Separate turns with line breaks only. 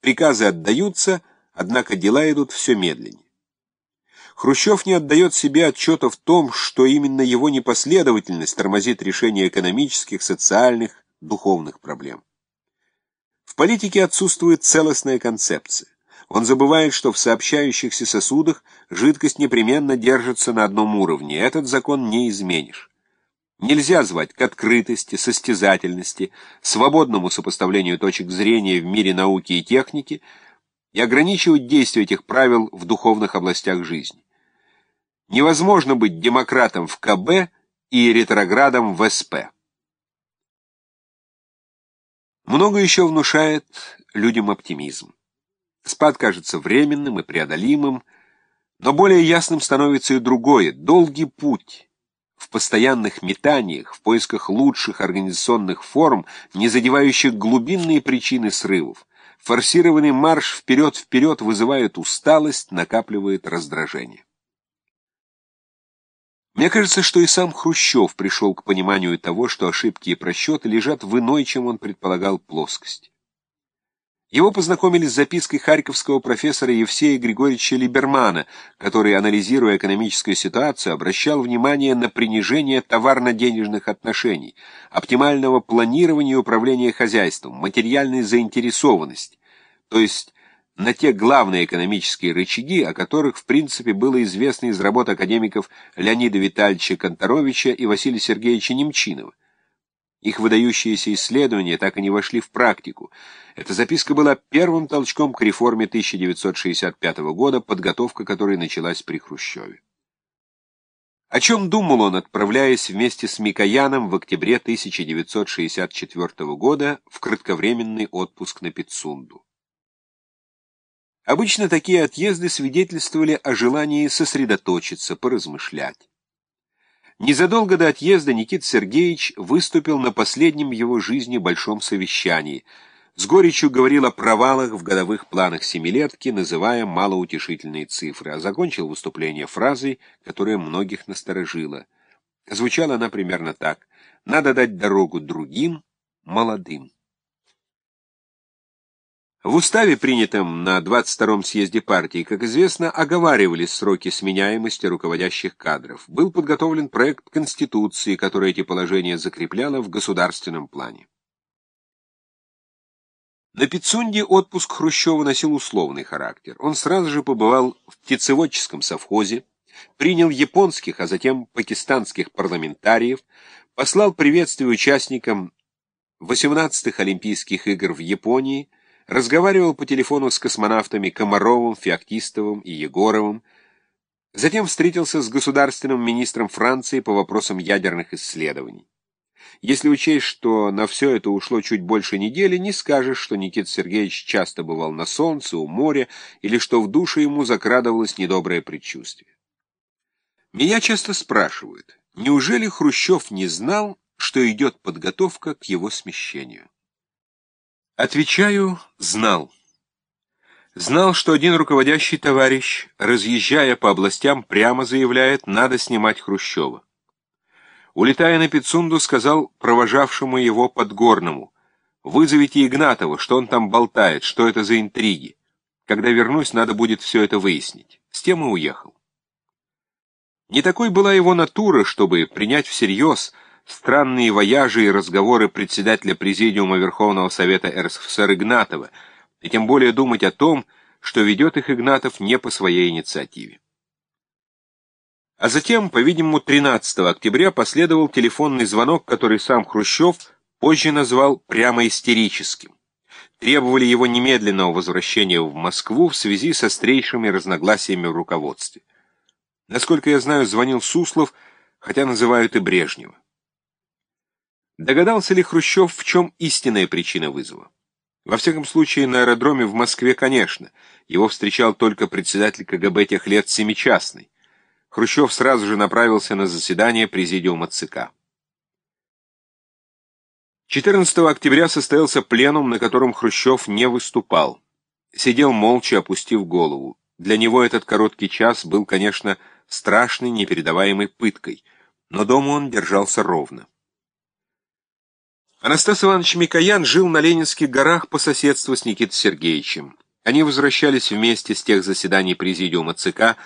Приказы отдаются, однако дела идут все медленнее. Хрущев не отдает себе отчета в том, что именно его непоследовательность тормозит решение экономических, социальных, духовных проблем. В политике отсутствует целостная концепция. Он забывает, что в сообщающихся сосудах жидкость непременно держится на одном уровне. Этот закон не изменишь. Нельзя звать к открытости, состязательности, свободному сопоставлению точек зрения в мире науки и техники и ограничивать действие этих правил в духовных областях жизни. Невозможно быть демократом в КБ и ретроградом в СП. Много еще внушает людям оптимизм. Спад кажется временным и преодолимым, но более ясным становится и другое — долгий путь — в постоянных метаниях, в поисках лучших организационных форм, не задевающих глубинные причины срывов. Форсированный марш вперед-вперед вызывает усталость, накапливает раздражение. Мне кажется, что и сам Хрущев пришел к пониманию того, что ошибки и просчеты лежат в иной, чем он предполагал, плоскости. Его познакомили с запиской харьковского профессора Евсея Григорьевича Либермана, который, анализируя экономическую ситуацию, обращал внимание на принижение товарно-денежных отношений, оптимального планирования и управления хозяйством, материальной заинтересованности, то есть на те главные экономические рычаги, о которых, в принципе, было известно из работ академиков Леонида Витальевича Конторовича и Василия Сергеевича Немчинова. Их выдающиеся исследования так и не вошли в практику. Эта записка была первым толчком к реформе 1965 года, подготовка которой началась при Хрущеве. О чем думал он, отправляясь вместе с Микояном в октябре 1964 года в кратковременный отпуск на Пицунду? Обычно такие отъезды свидетельствовали о желании сосредоточиться, поразмышлять. Незадолго до отъезда Никита Сергеевич выступил на последнем его жизни большом совещании. С горечью говорил о провалах в годовых планах семилетки, называя малоутешительные цифры, а закончил выступление фразой, которая многих насторожила. Звучала она примерно так «Надо дать дорогу другим, молодым». В уставе, принятом на 22-м съезде партии, как известно, оговаривались сроки сменяемости руководящих кадров. Был подготовлен проект Конституции, который эти положения закрепляло в государственном плане. На Пицунде отпуск Хрущева носил условный характер. Он сразу же побывал в птицеводческом совхозе, принял японских, а затем пакистанских парламентариев, послал приветствие участникам 18-х Олимпийских игр в Японии, разговаривал по телефону с космонавтами Комаровым, Феоктистовым и Егоровым, затем встретился с государственным министром Франции по вопросам ядерных исследований. Если учесть, что на все это ушло чуть больше недели, не скажешь, что Никита Сергеевич часто бывал на солнце, у моря, или что в душе ему закрадывалось недоброе предчувствие. Меня часто спрашивают, неужели Хрущев не знал, что идет подготовка к его смещению? Отвечаю, знал. Знал, что один руководящий товарищ, разъезжая по областям, прямо заявляет, надо снимать Хрущева. Улетая на Пицунду, сказал провожавшему его Подгорному, «Вызовите Игнатова, что он там болтает, что это за интриги. Когда вернусь, надо будет все это выяснить». С тем и уехал. Не такой была его натура, чтобы принять всерьез – странные вояжи и разговоры председателя Президиума Верховного Совета РСФСР Игнатова, и тем более думать о том, что ведет их Игнатов не по своей инициативе. А затем, по-видимому, 13 октября последовал телефонный звонок, который сам Хрущев позже назвал прямо истерическим. Требовали его немедленного возвращения в Москву в связи с острейшими разногласиями в руководстве. Насколько я знаю, звонил Суслов, хотя называют и Брежнева. Догадался ли Хрущев, в чем истинная причина вызова? Во всяком случае, на аэродроме в Москве, конечно. Его встречал только председатель КГБ тех лет Семичастный. Хрущев сразу же направился на заседание Президиума ЦК. 14 октября состоялся пленум, на котором Хрущев не выступал. Сидел молча, опустив голову. Для него этот короткий час был, конечно, страшной, непередаваемой пыткой, но дома он держался ровно. Анастас Иванович Микоян жил на Ленинских горах по соседству с Никитой Сергеевичем. Они возвращались вместе с тех заседаний Президиума ЦК,